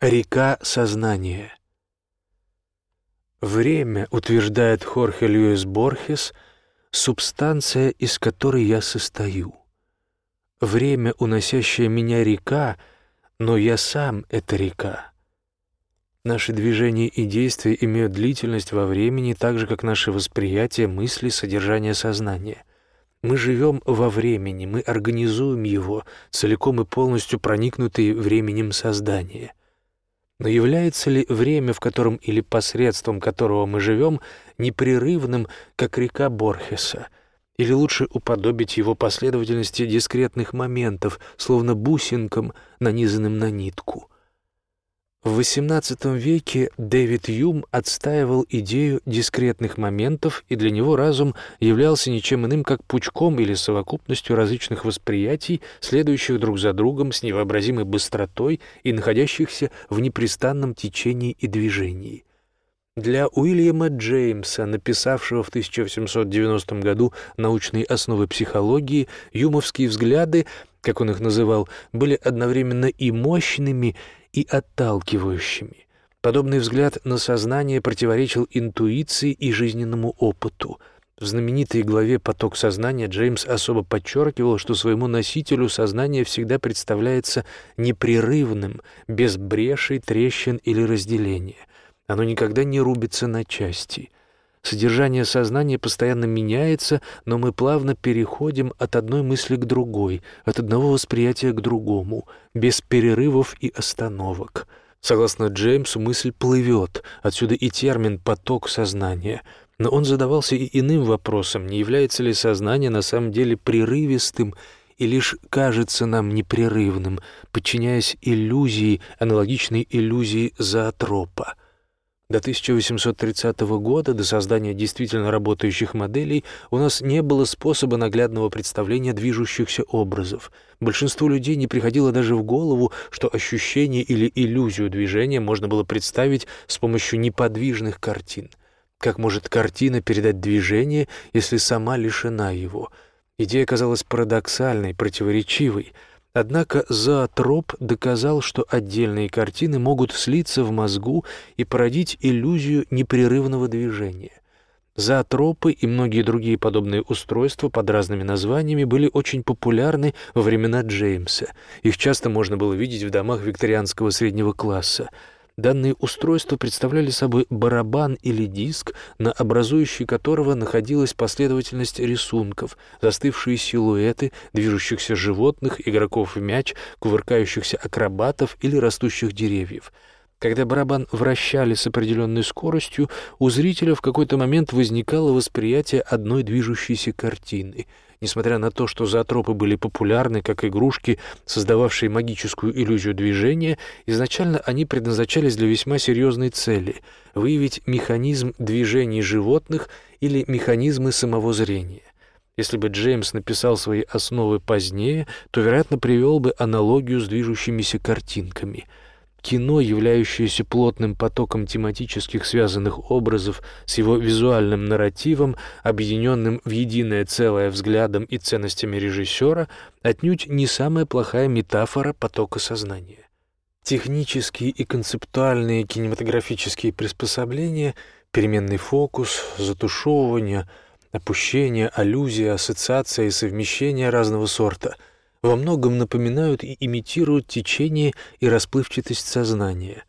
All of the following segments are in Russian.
Река сознания. Время, утверждает Хорхе Льюис Борхес, субстанция, из которой я состою. Время, уносящая меня река, но я сам — это река. Наши движения и действия имеют длительность во времени, так же, как наше восприятие, мысли, содержание сознания. Мы живем во времени, мы организуем его, целиком и полностью проникнутые временем создания. Но является ли время, в котором или посредством которого мы живем, непрерывным, как река Борхеса? Или лучше уподобить его последовательности дискретных моментов, словно бусинкам, нанизанным на нитку? В XVIII веке Дэвид Юм отстаивал идею дискретных моментов, и для него разум являлся ничем иным, как пучком или совокупностью различных восприятий, следующих друг за другом с невообразимой быстротой и находящихся в непрестанном течении и движении. Для Уильяма Джеймса, написавшего в 1890 году научные основы психологии, юмовские взгляды, как он их называл, были одновременно и мощными, и отталкивающими. Подобный взгляд на сознание противоречил интуиции и жизненному опыту. В знаменитой главе «Поток сознания» Джеймс особо подчеркивал, что своему носителю сознание всегда представляется непрерывным, без брешей, трещин или разделения. Оно никогда не рубится на части. Содержание сознания постоянно меняется, но мы плавно переходим от одной мысли к другой, от одного восприятия к другому, без перерывов и остановок. Согласно Джеймсу, мысль плывет, отсюда и термин «поток сознания». Но он задавался и иным вопросом, не является ли сознание на самом деле прерывистым и лишь кажется нам непрерывным, подчиняясь иллюзии, аналогичной иллюзии зоотропа. До 1830 года, до создания действительно работающих моделей, у нас не было способа наглядного представления движущихся образов. Большинству людей не приходило даже в голову, что ощущение или иллюзию движения можно было представить с помощью неподвижных картин. Как может картина передать движение, если сама лишена его? Идея казалась парадоксальной, противоречивой — Однако зоотроп доказал, что отдельные картины могут слиться в мозгу и породить иллюзию непрерывного движения. Зоотропы и многие другие подобные устройства под разными названиями были очень популярны во времена Джеймса. Их часто можно было видеть в домах викторианского среднего класса – Данные устройства представляли собой барабан или диск, на образующей которого находилась последовательность рисунков, застывшие силуэты движущихся животных, игроков в мяч, кувыркающихся акробатов или растущих деревьев. Когда барабан вращали с определенной скоростью, у зрителя в какой-то момент возникало восприятие одной движущейся картины — Несмотря на то, что зоотропы были популярны как игрушки, создававшие магическую иллюзию движения, изначально они предназначались для весьма серьезной цели — выявить механизм движений животных или механизмы самого зрения. Если бы Джеймс написал свои основы позднее, то, вероятно, привел бы аналогию с движущимися картинками — Кино, являющееся плотным потоком тематических связанных образов с его визуальным нарративом, объединенным в единое целое взглядом и ценностями режиссера, отнюдь не самая плохая метафора потока сознания. Технические и концептуальные кинематографические приспособления, переменный фокус, затушевывание, опущение, аллюзия, ассоциация и совмещение разного сорта — во многом напоминают и имитируют течение и расплывчатость сознания.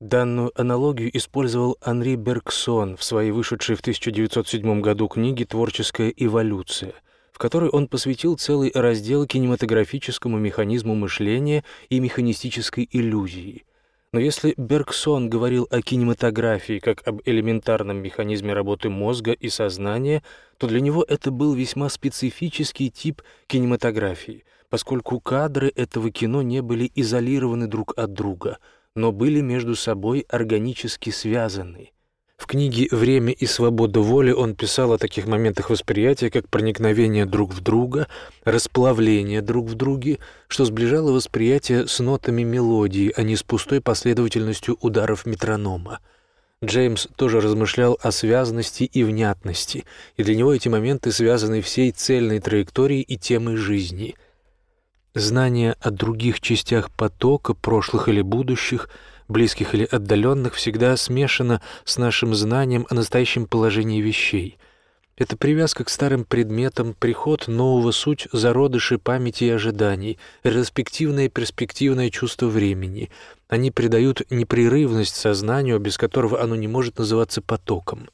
Данную аналогию использовал Анри Бергсон в своей вышедшей в 1907 году книге «Творческая эволюция», в которой он посвятил целый раздел кинематографическому механизму мышления и механистической иллюзии. Но если Бергсон говорил о кинематографии как об элементарном механизме работы мозга и сознания, то для него это был весьма специфический тип кинематографии — поскольку кадры этого кино не были изолированы друг от друга, но были между собой органически связаны. В книге «Время и свобода воли» он писал о таких моментах восприятия, как проникновение друг в друга, расплавление друг в друге, что сближало восприятие с нотами мелодии, а не с пустой последовательностью ударов метронома. Джеймс тоже размышлял о связности и внятности, и для него эти моменты связаны всей цельной траекторией и темой жизни — Знание о других частях потока, прошлых или будущих, близких или отдаленных, всегда смешано с нашим знанием о настоящем положении вещей. Это привязка к старым предметам, приход нового суть зародыши памяти и ожиданий, ретроспективное и перспективное чувство времени. Они придают непрерывность сознанию, без которого оно не может называться потоком.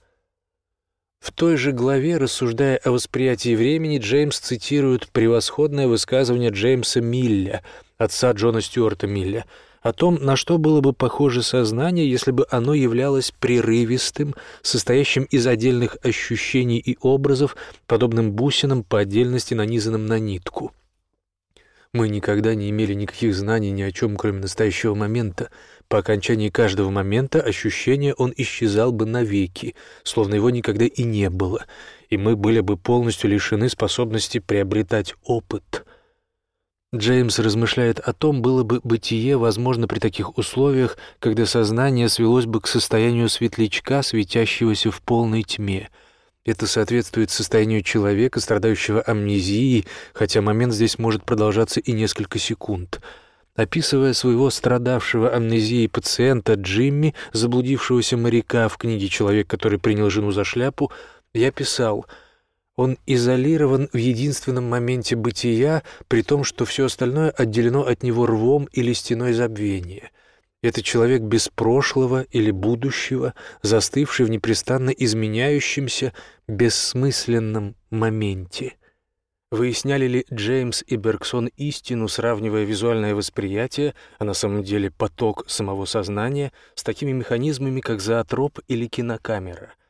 В той же главе, рассуждая о восприятии времени, Джеймс цитирует превосходное высказывание Джеймса Милля, отца Джона Стюарта Милля, о том, на что было бы похоже сознание, если бы оно являлось прерывистым, состоящим из отдельных ощущений и образов, подобным бусинам по отдельности нанизанным на нитку. Мы никогда не имели никаких знаний ни о чем, кроме настоящего момента. По окончании каждого момента ощущение он исчезал бы навеки, словно его никогда и не было, и мы были бы полностью лишены способности приобретать опыт — Джеймс размышляет о том, было бы бытие возможно при таких условиях, когда сознание свелось бы к состоянию светлячка, светящегося в полной тьме. Это соответствует состоянию человека, страдающего амнезией, хотя момент здесь может продолжаться и несколько секунд. Описывая своего страдавшего амнезией пациента Джимми, заблудившегося моряка в книге «Человек, который принял жену за шляпу», я писал — он изолирован в единственном моменте бытия, при том, что все остальное отделено от него рвом или стеной забвения. Это человек без прошлого или будущего, застывший в непрестанно изменяющемся, бессмысленном моменте. Выясняли ли Джеймс и Бергсон истину, сравнивая визуальное восприятие, а на самом деле поток самого сознания, с такими механизмами, как зоотроп или кинокамера —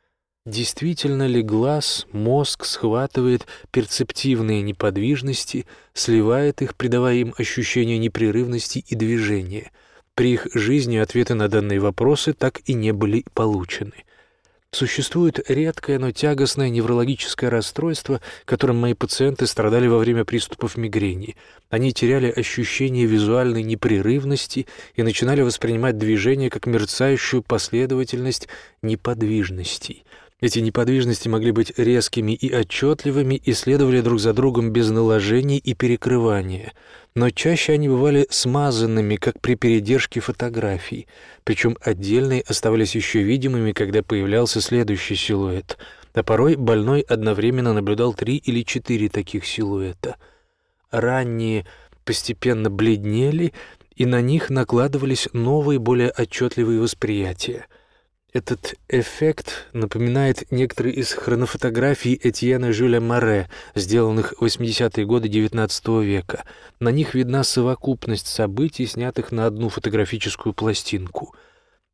Действительно ли глаз, мозг схватывает перцептивные неподвижности, сливает их, придавая им ощущение непрерывности и движения? При их жизни ответы на данные вопросы так и не были получены. Существует редкое, но тягостное неврологическое расстройство, которым мои пациенты страдали во время приступов мигрени. Они теряли ощущение визуальной непрерывности и начинали воспринимать движение как мерцающую последовательность неподвижностей — эти неподвижности могли быть резкими и отчетливыми и следовали друг за другом без наложений и перекрывания, но чаще они бывали смазанными, как при передержке фотографий, причем отдельные оставались еще видимыми, когда появлялся следующий силуэт, а порой больной одновременно наблюдал три или четыре таких силуэта. Ранние постепенно бледнели, и на них накладывались новые, более отчетливые восприятия — этот эффект напоминает некоторые из хронофотографий Этьена Жюля Море, сделанных в 80-е годы XIX века. На них видна совокупность событий, снятых на одну фотографическую пластинку.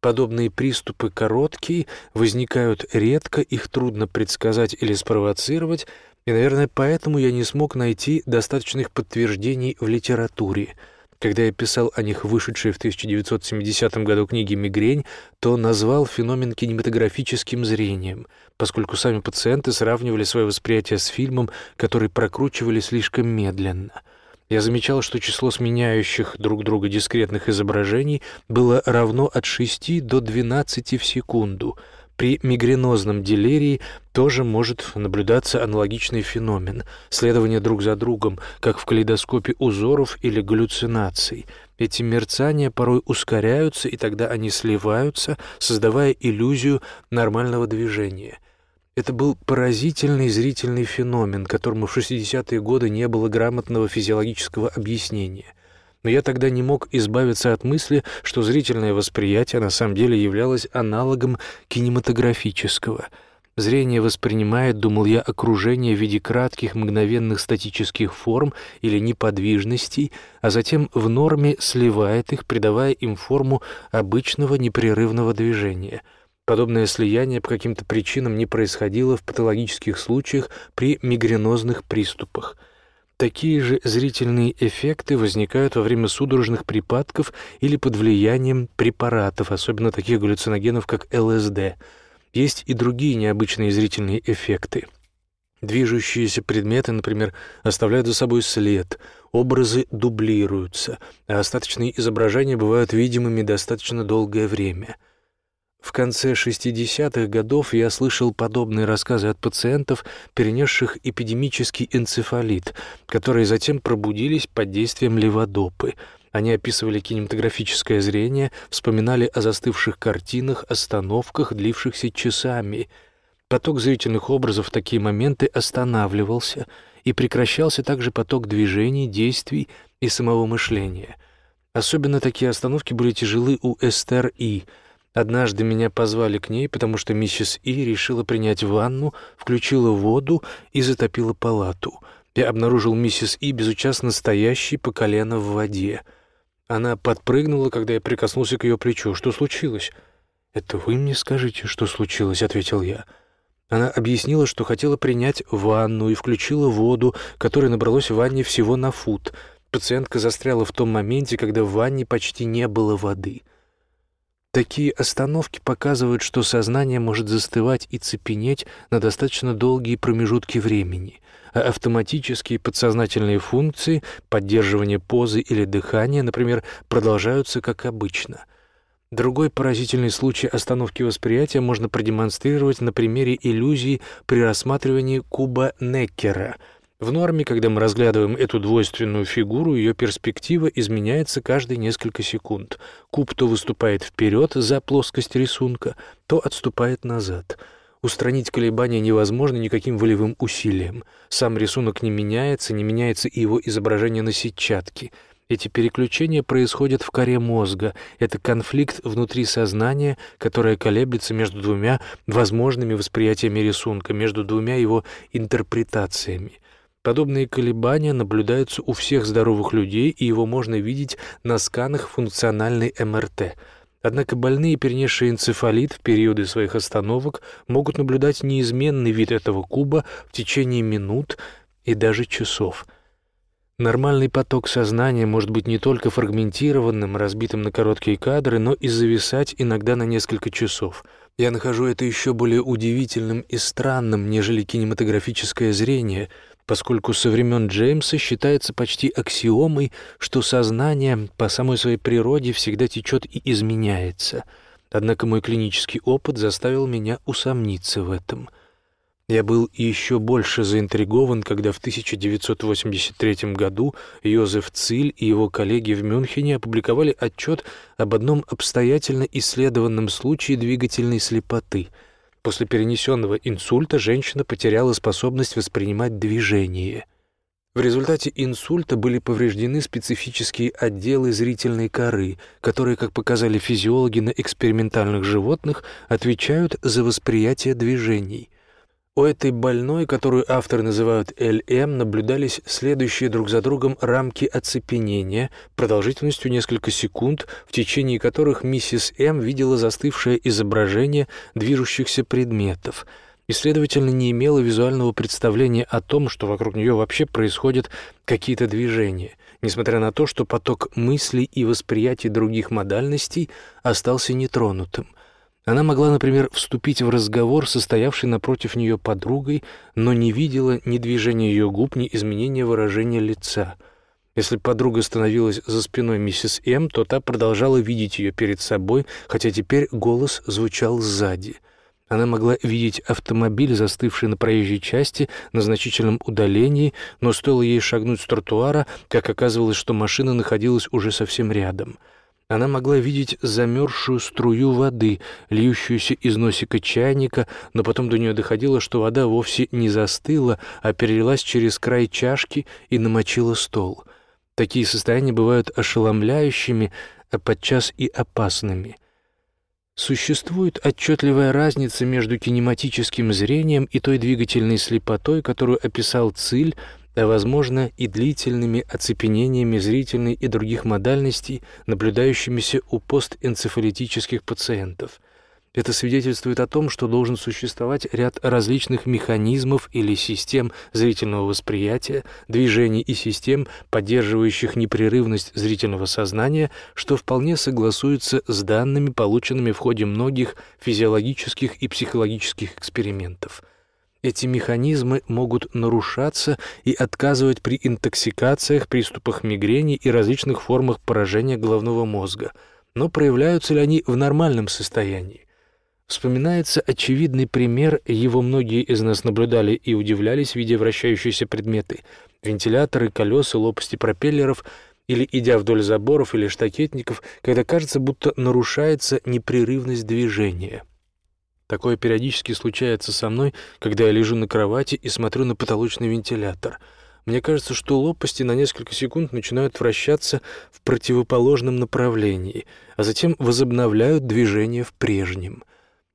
Подобные приступы короткие, возникают редко, их трудно предсказать или спровоцировать, и, наверное, поэтому я не смог найти достаточных подтверждений в литературе — когда я писал о них вышедшей в 1970 году книге «Мигрень», то назвал феномен кинематографическим зрением, поскольку сами пациенты сравнивали свое восприятие с фильмом, который прокручивали слишком медленно. Я замечал, что число сменяющих друг друга дискретных изображений было равно от 6 до 12 в секунду — при мигренозном делирии тоже может наблюдаться аналогичный феномен — следование друг за другом, как в калейдоскопе узоров или галлюцинаций. Эти мерцания порой ускоряются, и тогда они сливаются, создавая иллюзию нормального движения. Это был поразительный зрительный феномен, которому в 60-е годы не было грамотного физиологического объяснения но я тогда не мог избавиться от мысли, что зрительное восприятие на самом деле являлось аналогом кинематографического. Зрение воспринимает, думал я, окружение в виде кратких мгновенных статических форм или неподвижностей, а затем в норме сливает их, придавая им форму обычного непрерывного движения — Подобное слияние по каким-то причинам не происходило в патологических случаях при мигренозных приступах. Такие же зрительные эффекты возникают во время судорожных припадков или под влиянием препаратов, особенно таких галлюциногенов, как ЛСД. Есть и другие необычные зрительные эффекты. Движущиеся предметы, например, оставляют за собой след, образы дублируются, а остаточные изображения бывают видимыми достаточно долгое время. В конце 60-х годов я слышал подобные рассказы от пациентов, перенесших эпидемический энцефалит, которые затем пробудились под действием леводопы. Они описывали кинематографическое зрение, вспоминали о застывших картинах, остановках, длившихся часами. Поток зрительных образов в такие моменты останавливался, и прекращался также поток движений, действий и самого мышления. Особенно такие остановки были тяжелы у Эстер И — Однажды меня позвали к ней, потому что миссис И решила принять ванну, включила воду и затопила палату. Я обнаружил миссис И безучастно стоящей по колено в воде. Она подпрыгнула, когда я прикоснулся к ее плечу. «Что случилось?» «Это вы мне скажите, что случилось?» — ответил я. Она объяснила, что хотела принять ванну и включила воду, которой набралось в ванне всего на фут. Пациентка застряла в том моменте, когда в ванне почти не было воды — Такие остановки показывают, что сознание может застывать и цепенеть на достаточно долгие промежутки времени, а автоматические подсознательные функции, поддерживание позы или дыхания, например, продолжаются как обычно. Другой поразительный случай остановки восприятия можно продемонстрировать на примере иллюзии при рассматривании куба Неккера — в норме, когда мы разглядываем эту двойственную фигуру, ее перспектива изменяется каждые несколько секунд. Куб то выступает вперед за плоскость рисунка, то отступает назад. Устранить колебания невозможно никаким волевым усилием. Сам рисунок не меняется, не меняется и его изображение на сетчатке. Эти переключения происходят в коре мозга. Это конфликт внутри сознания, которое колеблется между двумя возможными восприятиями рисунка, между двумя его интерпретациями. Подобные колебания наблюдаются у всех здоровых людей, и его можно видеть на сканах функциональной МРТ. Однако больные, перенесшие энцефалит в периоды своих остановок, могут наблюдать неизменный вид этого куба в течение минут и даже часов. Нормальный поток сознания может быть не только фрагментированным, разбитым на короткие кадры, но и зависать иногда на несколько часов. Я нахожу это еще более удивительным и странным, нежели кинематографическое зрение — поскольку со времен Джеймса считается почти аксиомой, что сознание по самой своей природе всегда течет и изменяется. Однако мой клинический опыт заставил меня усомниться в этом. Я был еще больше заинтригован, когда в 1983 году Йозеф Циль и его коллеги в Мюнхене опубликовали отчет об одном обстоятельно исследованном случае двигательной слепоты — После перенесенного инсульта женщина потеряла способность воспринимать движение. В результате инсульта были повреждены специфические отделы зрительной коры, которые, как показали физиологи на экспериментальных животных, отвечают за восприятие движений – у этой больной, которую авторы называют ЛМ, наблюдались следующие друг за другом рамки оцепенения продолжительностью несколько секунд, в течение которых миссис М видела застывшее изображение движущихся предметов и, следовательно, не имела визуального представления о том, что вокруг нее вообще происходят какие-то движения, несмотря на то, что поток мыслей и восприятий других модальностей остался нетронутым. Она могла, например, вступить в разговор, состоявший напротив нее подругой, но не видела ни движения ее губ, ни изменения выражения лица. Если подруга становилась за спиной миссис М, то та продолжала видеть ее перед собой, хотя теперь голос звучал сзади. Она могла видеть автомобиль, застывший на проезжей части, на значительном удалении, но стоило ей шагнуть с тротуара, как оказывалось, что машина находилась уже совсем рядом — она могла видеть замерзшую струю воды, льющуюся из носика чайника, но потом до нее доходило, что вода вовсе не застыла, а перелилась через край чашки и намочила стол. Такие состояния бывают ошеломляющими, а подчас и опасными. Существует отчетливая разница между кинематическим зрением и той двигательной слепотой, которую описал Циль а, возможно, и длительными оцепенениями зрительной и других модальностей, наблюдающимися у постэнцефалитических пациентов. Это свидетельствует о том, что должен существовать ряд различных механизмов или систем зрительного восприятия, движений и систем, поддерживающих непрерывность зрительного сознания, что вполне согласуется с данными, полученными в ходе многих физиологических и психологических экспериментов – эти механизмы могут нарушаться и отказывать при интоксикациях, приступах мигрени и различных формах поражения головного мозга. Но проявляются ли они в нормальном состоянии? Вспоминается очевидный пример, его многие из нас наблюдали и удивлялись, видя вращающиеся предметы. Вентиляторы, колеса, лопасти пропеллеров или идя вдоль заборов или штакетников, когда кажется, будто нарушается непрерывность движения. Такое периодически случается со мной, когда я лежу на кровати и смотрю на потолочный вентилятор. Мне кажется, что лопасти на несколько секунд начинают вращаться в противоположном направлении, а затем возобновляют движение в прежнем.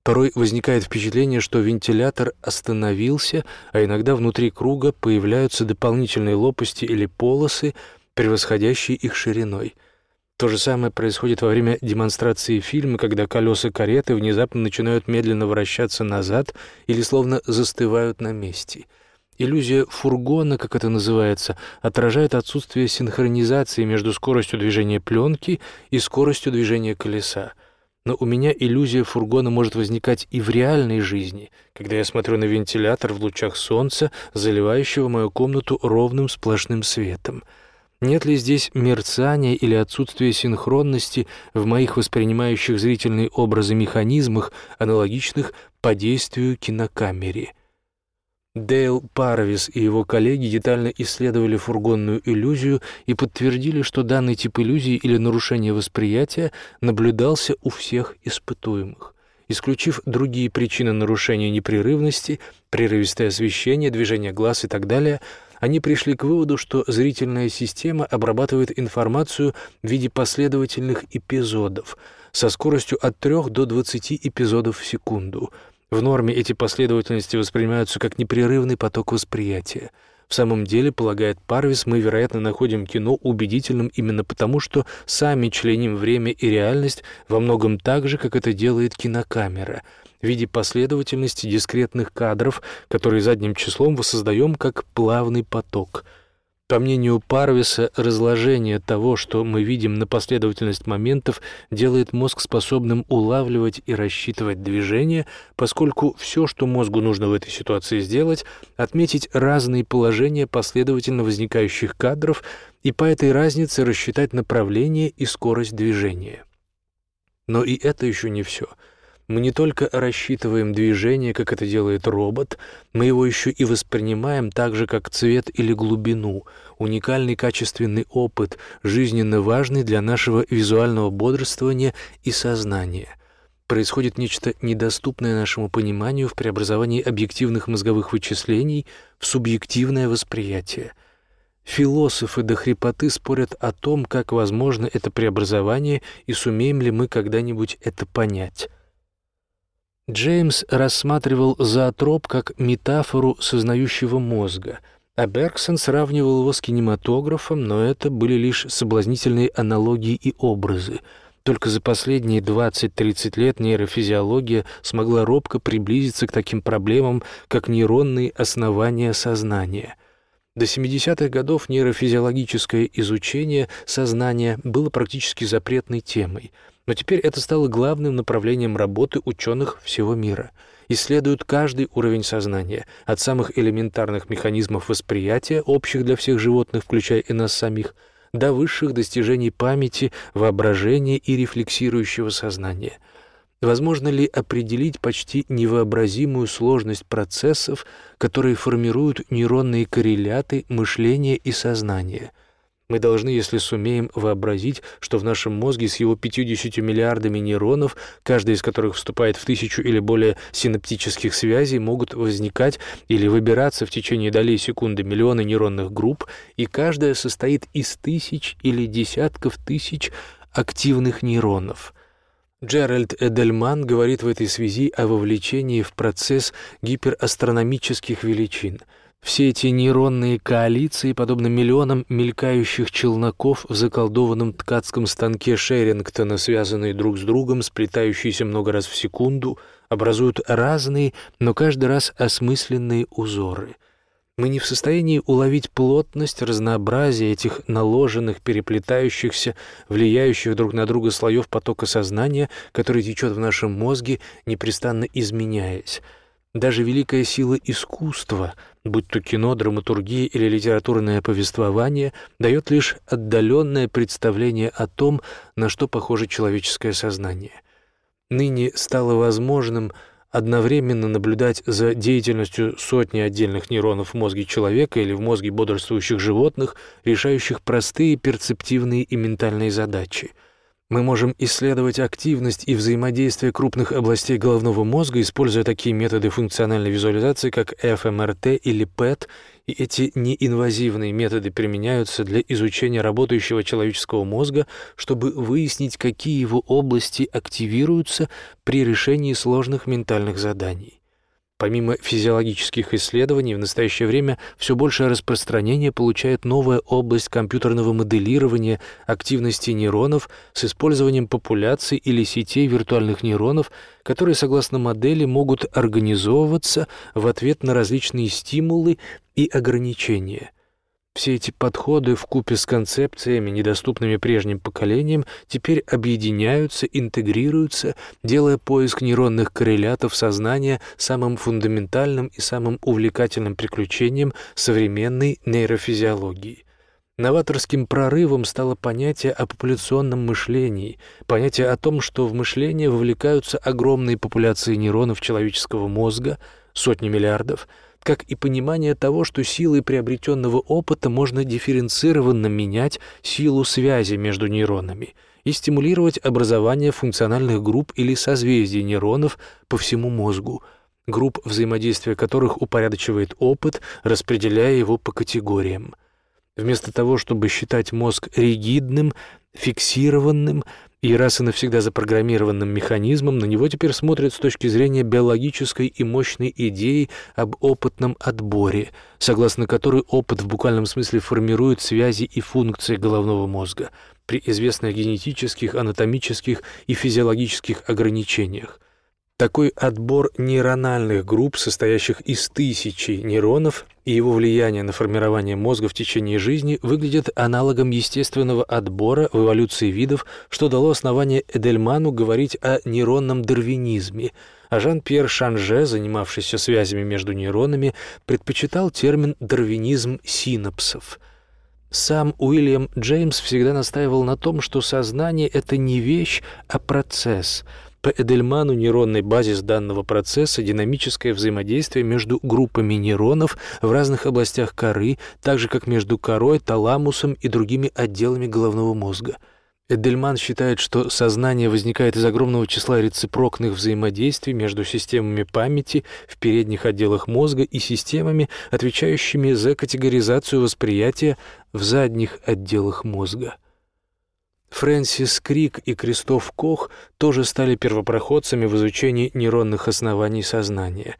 Порой возникает впечатление, что вентилятор остановился, а иногда внутри круга появляются дополнительные лопасти или полосы, превосходящие их шириной. То же самое происходит во время демонстрации фильма, когда колеса кареты внезапно начинают медленно вращаться назад или словно застывают на месте. Иллюзия фургона, как это называется, отражает отсутствие синхронизации между скоростью движения пленки и скоростью движения колеса. Но у меня иллюзия фургона может возникать и в реальной жизни, когда я смотрю на вентилятор в лучах солнца, заливающего мою комнату ровным сплошным светом. Нет ли здесь мерцания или отсутствия синхронности в моих воспринимающих зрительные образы механизмах, аналогичных по действию кинокамере? Дейл Парвис и его коллеги детально исследовали фургонную иллюзию и подтвердили, что данный тип иллюзии или нарушения восприятия наблюдался у всех испытуемых. Исключив другие причины нарушения непрерывности, прерывистое освещение, движение глаз и так далее, они пришли к выводу, что зрительная система обрабатывает информацию в виде последовательных эпизодов со скоростью от 3 до 20 эпизодов в секунду – в норме эти последовательности воспринимаются как непрерывный поток восприятия. В самом деле, полагает Парвис, мы, вероятно, находим кино убедительным именно потому, что сами членим время и реальность во многом так же, как это делает кинокамера, в виде последовательности дискретных кадров, которые задним числом воссоздаем как плавный поток — по мнению Парвиса, разложение того, что мы видим на последовательность моментов, делает мозг способным улавливать и рассчитывать движение, поскольку все, что мозгу нужно в этой ситуации сделать, отметить разные положения последовательно возникающих кадров и по этой разнице рассчитать направление и скорость движения. Но и это еще не все — мы не только рассчитываем движение, как это делает робот, мы его еще и воспринимаем так же, как цвет или глубину, уникальный качественный опыт, жизненно важный для нашего визуального бодрствования и сознания. Происходит нечто недоступное нашему пониманию в преобразовании объективных мозговых вычислений в субъективное восприятие. Философы до хрипоты спорят о том, как возможно это преобразование и сумеем ли мы когда-нибудь это понять. Джеймс рассматривал зоотроп как метафору сознающего мозга, а Бергсон сравнивал его с кинематографом, но это были лишь соблазнительные аналогии и образы. Только за последние 20-30 лет нейрофизиология смогла робко приблизиться к таким проблемам, как нейронные основания сознания. До 70-х годов нейрофизиологическое изучение сознания было практически запретной темой — но теперь это стало главным направлением работы ученых всего мира. Исследуют каждый уровень сознания, от самых элементарных механизмов восприятия, общих для всех животных, включая и нас самих, до высших достижений памяти, воображения и рефлексирующего сознания. Возможно ли определить почти невообразимую сложность процессов, которые формируют нейронные корреляты мышления и сознания – мы должны, если сумеем, вообразить, что в нашем мозге с его 50 миллиардами нейронов, каждый из которых вступает в тысячу или более синаптических связей, могут возникать или выбираться в течение долей секунды миллионы нейронных групп, и каждая состоит из тысяч или десятков тысяч активных нейронов. Джеральд Эдельман говорит в этой связи о вовлечении в процесс гиперастрономических величин — все эти нейронные коалиции, подобно миллионам мелькающих челноков в заколдованном ткацком станке Шерингтона, связанные друг с другом, сплетающиеся много раз в секунду, образуют разные, но каждый раз осмысленные узоры. Мы не в состоянии уловить плотность, разнообразие этих наложенных, переплетающихся, влияющих друг на друга слоев потока сознания, который течет в нашем мозге, непрестанно изменяясь. Даже великая сила искусства, будь то кино, драматургия или литературное повествование, дает лишь отдаленное представление о том, на что похоже человеческое сознание. ныне стало возможным одновременно наблюдать за деятельностью сотни отдельных нейронов в мозге человека или в мозге бодрствующих животных, решающих простые перцептивные и ментальные задачи — мы можем исследовать активность и взаимодействие крупных областей головного мозга, используя такие методы функциональной визуализации, как ФМРТ или ПЭТ, и эти неинвазивные методы применяются для изучения работающего человеческого мозга, чтобы выяснить, какие его области активируются при решении сложных ментальных заданий. Помимо физиологических исследований, в настоящее время все большее распространение получает новая область компьютерного моделирования активности нейронов с использованием популяций или сетей виртуальных нейронов, которые, согласно модели, могут организовываться в ответ на различные стимулы и ограничения – все эти подходы в купе с концепциями, недоступными прежним поколениям, теперь объединяются, интегрируются, делая поиск нейронных коррелятов сознания самым фундаментальным и самым увлекательным приключением современной нейрофизиологии. Новаторским прорывом стало понятие о популяционном мышлении, понятие о том, что в мышление вовлекаются огромные популяции нейронов человеческого мозга, сотни миллиардов, как и понимание того, что силой приобретенного опыта можно дифференцированно менять силу связи между нейронами и стимулировать образование функциональных групп или созвездий нейронов по всему мозгу, групп взаимодействия которых упорядочивает опыт, распределяя его по категориям. Вместо того, чтобы считать мозг ригидным, фиксированным, и раз и навсегда запрограммированным механизмом, на него теперь смотрят с точки зрения биологической и мощной идеи об опытном отборе, согласно которой опыт в буквальном смысле формирует связи и функции головного мозга при известных генетических, анатомических и физиологических ограничениях. Такой отбор нейрональных групп, состоящих из тысячи нейронов, и его влияние на формирование мозга в течение жизни выглядит аналогом естественного отбора в эволюции видов, что дало основание Эдельману говорить о нейронном дарвинизме, а Жан-Пьер Шанже, занимавшийся связями между нейронами, предпочитал термин «дарвинизм синапсов». Сам Уильям Джеймс всегда настаивал на том, что сознание — это не вещь, а процесс — по Эдельману нейронный базис данного процесса – динамическое взаимодействие между группами нейронов в разных областях коры, так же как между корой, таламусом и другими отделами головного мозга. Эдельман считает, что сознание возникает из огромного числа рецепрокных взаимодействий между системами памяти в передних отделах мозга и системами, отвечающими за категоризацию восприятия в задних отделах мозга. Фрэнсис Крик и Кристоф Кох тоже стали первопроходцами в изучении нейронных оснований сознания.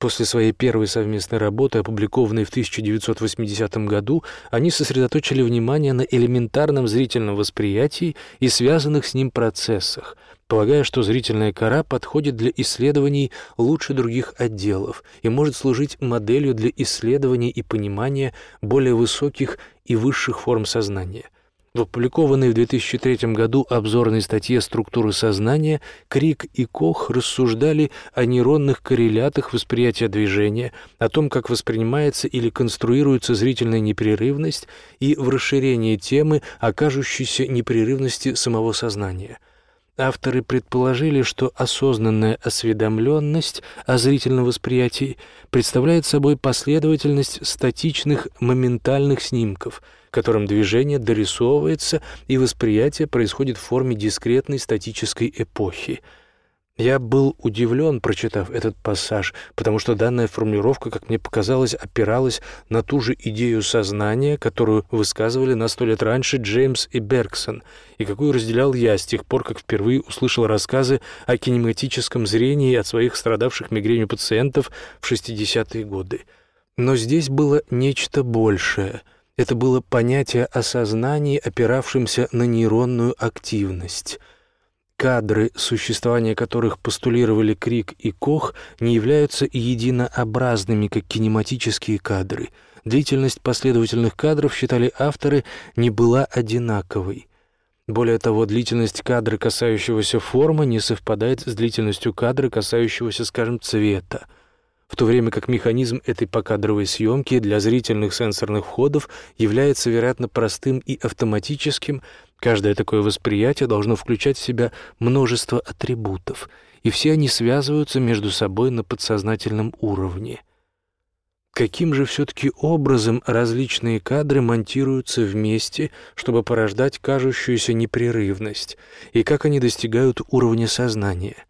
После своей первой совместной работы, опубликованной в 1980 году, они сосредоточили внимание на элементарном зрительном восприятии и связанных с ним процессах, полагая, что зрительная кора подходит для исследований лучше других отделов и может служить моделью для исследования и понимания более высоких и высших форм сознания. В опубликованной в 2003 году обзорной статье «Структуры сознания» Крик и Кох рассуждали о нейронных коррелятах восприятия движения, о том, как воспринимается или конструируется зрительная непрерывность и в расширении темы о кажущейся непрерывности самого сознания – Авторы предположили, что осознанная осведомленность о зрительном восприятии представляет собой последовательность статичных моментальных снимков, которым движение дорисовывается и восприятие происходит в форме дискретной статической эпохи — я был удивлен, прочитав этот пассаж, потому что данная формулировка, как мне показалось, опиралась на ту же идею сознания, которую высказывали на сто лет раньше Джеймс и Бергсон, и какую разделял я с тех пор, как впервые услышал рассказы о кинематическом зрении от своих страдавших мигренью пациентов в 60-е годы. Но здесь было нечто большее. Это было понятие о сознании, опиравшемся на нейронную активность — Кадры, существования которых постулировали Крик и Кох, не являются единообразными, как кинематические кадры. Длительность последовательных кадров, считали авторы, не была одинаковой. Более того, длительность кадра, касающегося формы, не совпадает с длительностью кадра, касающегося, скажем, цвета в то время как механизм этой покадровой съемки для зрительных сенсорных входов является, вероятно, простым и автоматическим, Каждое такое восприятие должно включать в себя множество атрибутов, и все они связываются между собой на подсознательном уровне. Каким же все-таки образом различные кадры монтируются вместе, чтобы порождать кажущуюся непрерывность, и как они достигают уровня сознания?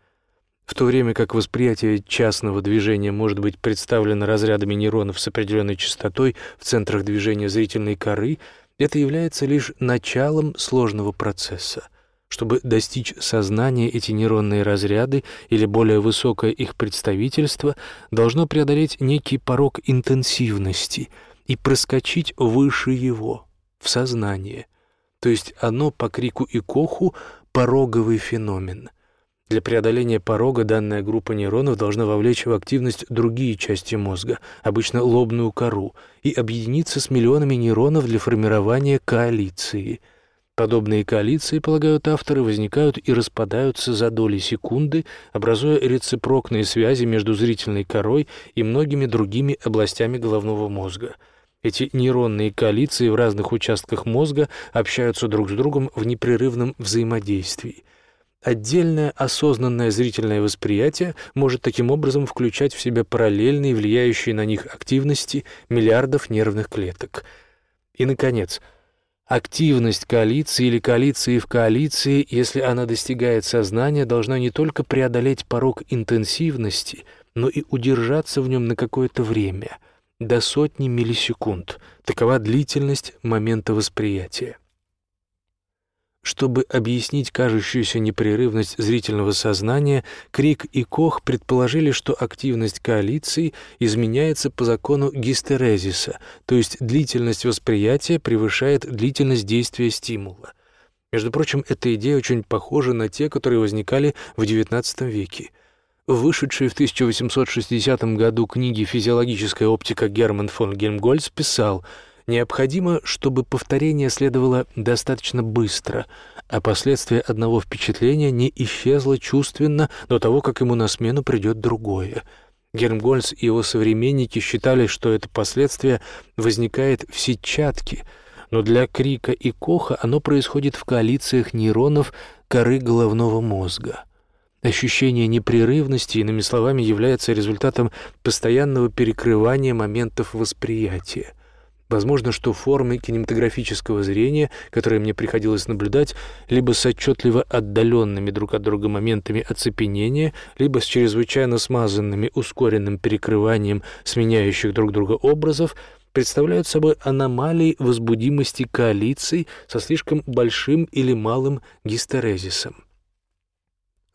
В то время как восприятие частного движения может быть представлено разрядами нейронов с определенной частотой в центрах движения зрительной коры, это является лишь началом сложного процесса — чтобы достичь сознания, эти нейронные разряды или более высокое их представительство должно преодолеть некий порог интенсивности и проскочить выше его, в сознание. То есть оно по крику и коху пороговый феномен. Для преодоления порога данная группа нейронов должна вовлечь в активность другие части мозга, обычно лобную кору, и объединиться с миллионами нейронов для формирования коалиции – Подобные коалиции, полагают авторы, возникают и распадаются за доли секунды, образуя рецепрокные связи между зрительной корой и многими другими областями головного мозга. Эти нейронные коалиции в разных участках мозга общаются друг с другом в непрерывном взаимодействии. Отдельное осознанное зрительное восприятие может таким образом включать в себя параллельные, влияющие на них активности миллиардов нервных клеток. И, наконец, — Активность коалиции или коалиции в коалиции, если она достигает сознания, должна не только преодолеть порог интенсивности, но и удержаться в нем на какое-то время, до сотни миллисекунд. Такова длительность момента восприятия. Чтобы объяснить кажущуюся непрерывность зрительного сознания, Крик и Кох предположили, что активность коалиции изменяется по закону гистерезиса, то есть длительность восприятия превышает длительность действия стимула. Между прочим, эта идея очень похожа на те, которые возникали в XIX веке. В вышедшей в 1860 году книге «Физиологическая оптика» Герман фон Гельмгольц писал – Необходимо, чтобы повторение следовало достаточно быстро, а последствия одного впечатления не исчезло чувственно до того, как ему на смену придет другое. Гермгольц и его современники считали, что это последствие возникает в сетчатке, но для Крика и Коха оно происходит в коалициях нейронов коры головного мозга. Ощущение непрерывности, иными словами, является результатом постоянного перекрывания моментов восприятия. Возможно, что формы кинематографического зрения, которые мне приходилось наблюдать, либо с отчетливо отдаленными друг от друга моментами оцепенения, либо с чрезвычайно смазанными ускоренным перекрыванием сменяющих друг друга образов, представляют собой аномалии возбудимости коалиций со слишком большим или малым гистерезисом.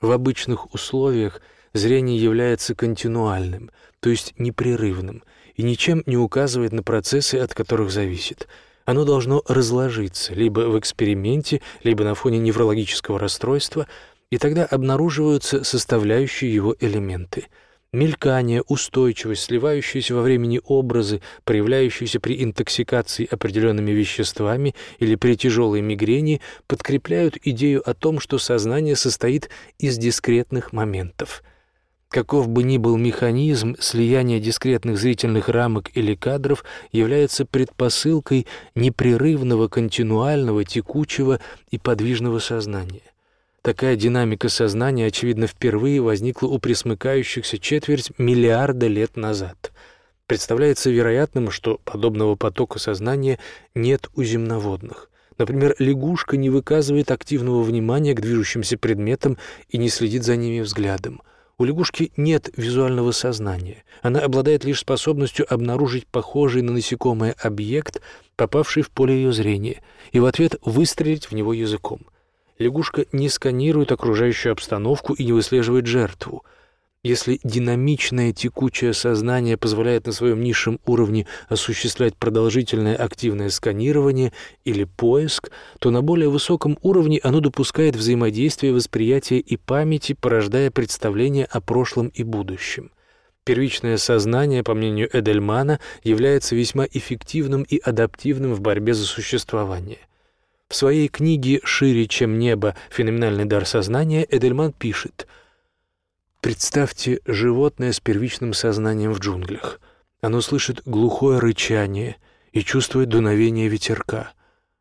В обычных условиях зрение является континуальным, то есть непрерывным – и ничем не указывает на процессы, от которых зависит. Оно должно разложиться либо в эксперименте, либо на фоне неврологического расстройства, и тогда обнаруживаются составляющие его элементы. Мелькание, устойчивость, сливающиеся во времени образы, проявляющиеся при интоксикации определенными веществами или при тяжелой мигрени, подкрепляют идею о том, что сознание состоит из дискретных моментов — Каков бы ни был механизм, слияние дискретных зрительных рамок или кадров является предпосылкой непрерывного, континуального, текучего и подвижного сознания. Такая динамика сознания, очевидно, впервые возникла у присмыкающихся четверть миллиарда лет назад. Представляется вероятным, что подобного потока сознания нет у земноводных. Например, лягушка не выказывает активного внимания к движущимся предметам и не следит за ними взглядом. У лягушки нет визуального сознания. Она обладает лишь способностью обнаружить похожий на насекомое объект, попавший в поле ее зрения, и в ответ выстрелить в него языком. Лягушка не сканирует окружающую обстановку и не выслеживает жертву — если динамичное текучее сознание позволяет на своем низшем уровне осуществлять продолжительное активное сканирование или поиск, то на более высоком уровне оно допускает взаимодействие восприятия и памяти, порождая представления о прошлом и будущем. Первичное сознание, по мнению Эдельмана, является весьма эффективным и адаптивным в борьбе за существование. В своей книге «Шире, чем небо. Феноменальный дар сознания» Эдельман пишет – Представьте животное с первичным сознанием в джунглях. Оно слышит глухое рычание и чувствует дуновение ветерка.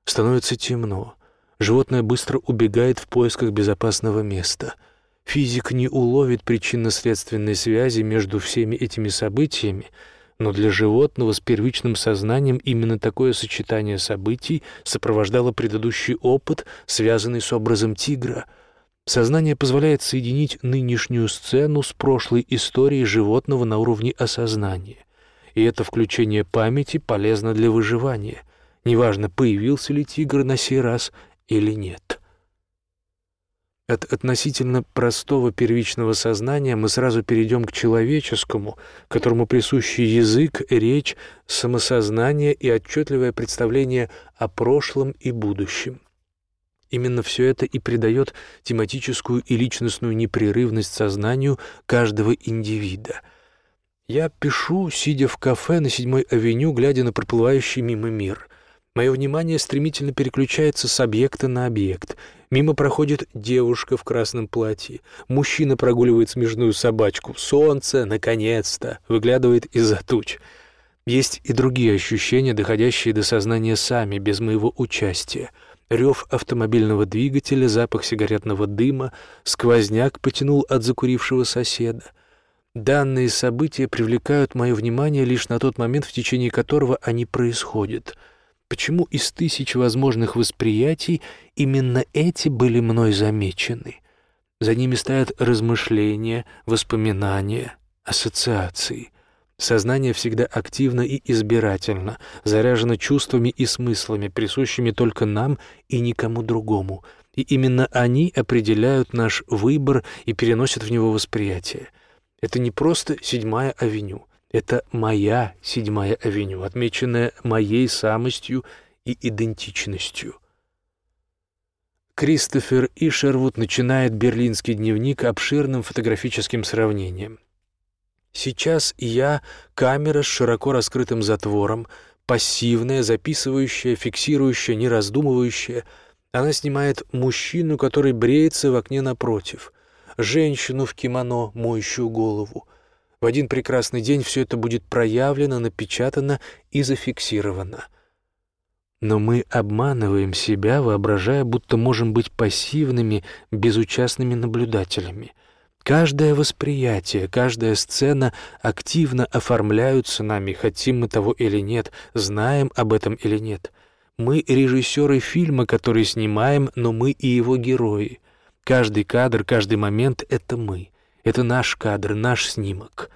Становится темно. Животное быстро убегает в поисках безопасного места. Физик не уловит причинно-следственной связи между всеми этими событиями, но для животного с первичным сознанием именно такое сочетание событий сопровождало предыдущий опыт, связанный с образом тигра. Сознание позволяет соединить нынешнюю сцену с прошлой историей животного на уровне осознания. И это включение памяти полезно для выживания. Неважно, появился ли тигр на сей раз или нет. От относительно простого первичного сознания мы сразу перейдем к человеческому, которому присущи язык, речь, самосознание и отчетливое представление о прошлом и будущем. Именно все это и придает тематическую и личностную непрерывность сознанию каждого индивида. Я пишу, сидя в кафе на седьмой авеню, глядя на проплывающий мимо мир. Мое внимание стремительно переключается с объекта на объект — Мимо проходит девушка в красном платье. Мужчина прогуливает смешную собачку. Солнце, наконец-то, выглядывает из-за туч. Есть и другие ощущения, доходящие до сознания сами, без моего участия. Рев автомобильного двигателя, запах сигаретного дыма, сквозняк потянул от закурившего соседа. Данные события привлекают мое внимание лишь на тот момент, в течение которого они происходят — Почему из тысяч возможных восприятий именно эти были мной замечены? За ними стоят размышления, воспоминания, ассоциации. Сознание всегда активно и избирательно, заряжено чувствами и смыслами, присущими только нам и никому другому. И именно они определяют наш выбор и переносят в него восприятие. Это не просто седьмая авеню. Это моя седьмая авеню, отмеченная моей самостью и идентичностью. Кристофер Ишервуд начинает берлинский дневник обширным фотографическим сравнением. Сейчас я — камера с широко раскрытым затвором, пассивная, записывающая, фиксирующая, не раздумывающая. Она снимает мужчину, который бреется в окне напротив, женщину в кимоно, моющую голову — в один прекрасный день все это будет проявлено, напечатано и зафиксировано. Но мы обманываем себя, воображая, будто можем быть пассивными, безучастными наблюдателями. Каждое восприятие, каждая сцена активно оформляются нами, хотим мы того или нет, знаем об этом или нет. Мы режиссеры фильма, который снимаем, но мы и его герои. Каждый кадр, каждый момент — это мы. Это наш кадр, наш снимок.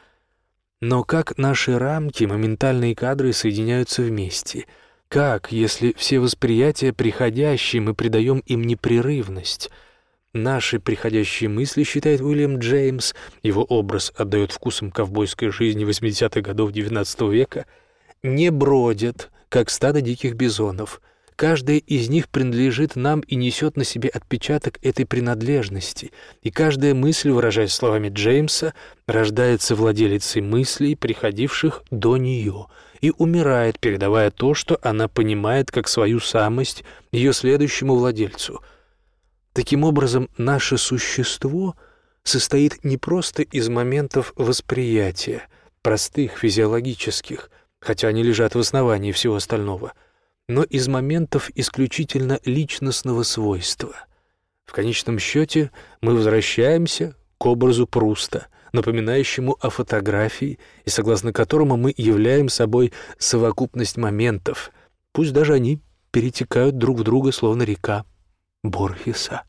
Но как наши рамки, моментальные кадры соединяются вместе? Как, если все восприятия приходящие, мы придаем им непрерывность? Наши приходящие мысли, считает Уильям Джеймс, его образ отдает вкусом ковбойской жизни 80-х годов XIX века, не бродят, как стадо диких бизонов — Каждая из них принадлежит нам и несет на себе отпечаток этой принадлежности, и каждая мысль, выражаясь словами Джеймса, рождается владелицей мыслей, приходивших до нее, и умирает, передавая то, что она понимает как свою самость ее следующему владельцу. Таким образом, наше существо состоит не просто из моментов восприятия, простых, физиологических, хотя они лежат в основании всего остального — но из моментов исключительно личностного свойства. В конечном счете мы возвращаемся к образу Пруста, напоминающему о фотографии и согласно которому мы являем собой совокупность моментов, пусть даже они перетекают друг в друга, словно река Борхеса.